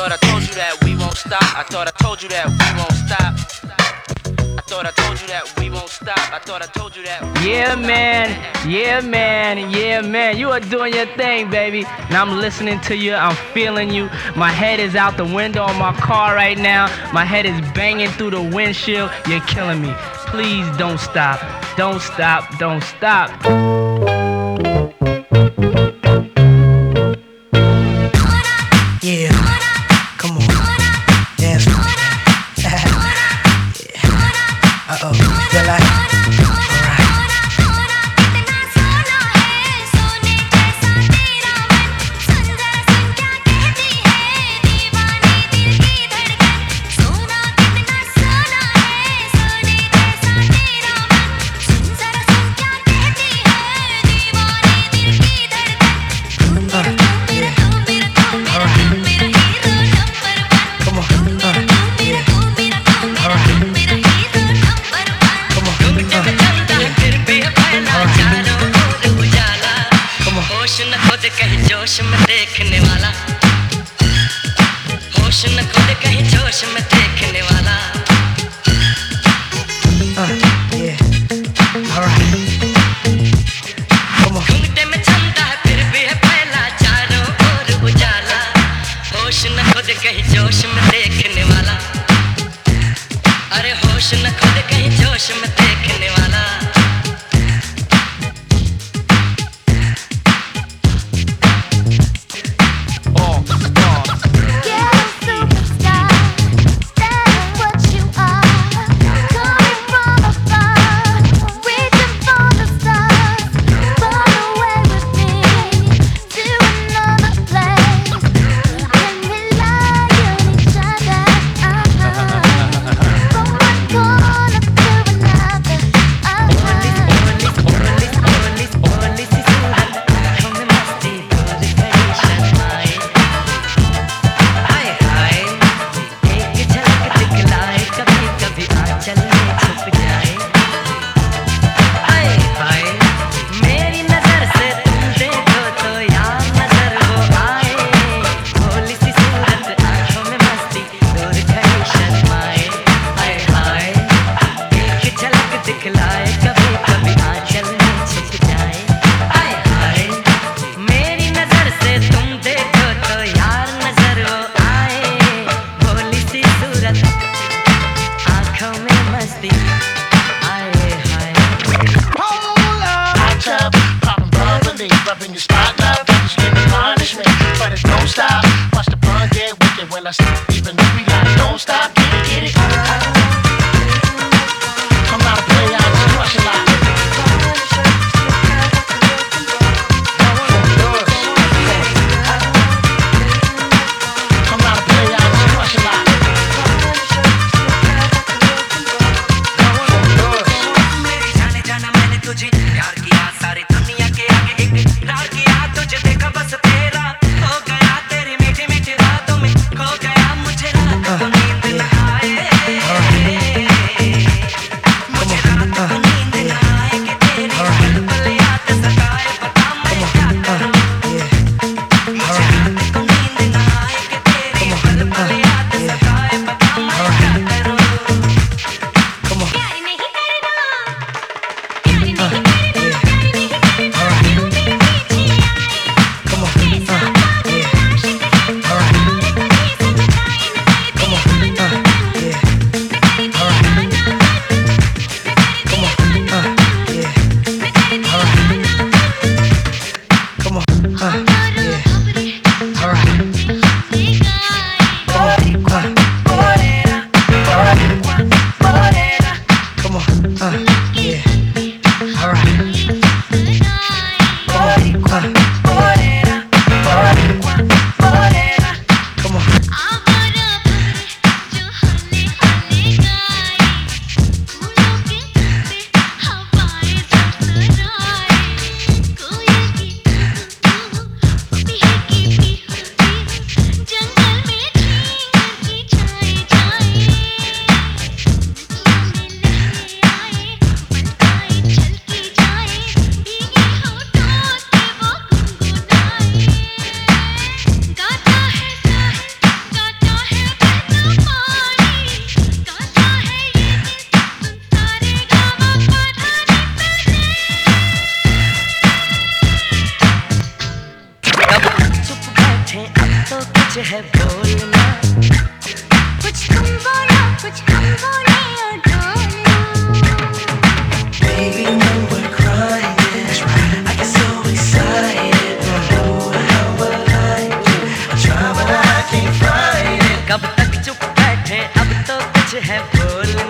thought I told you that we won't stop. I thought I told you that we won't stop. I thought I told you that we won't stop. I thought I told you that. Yeah, man. Yeah, man. Yeah, man. You are doing your thing, baby. And I'm listening to you. I'm feeling you. My head is out the window on my car right now. My head is banging through the windshield. You're killing me. Please don't stop. Don't stop. Don't stop. Yeah. la 嗨 Good.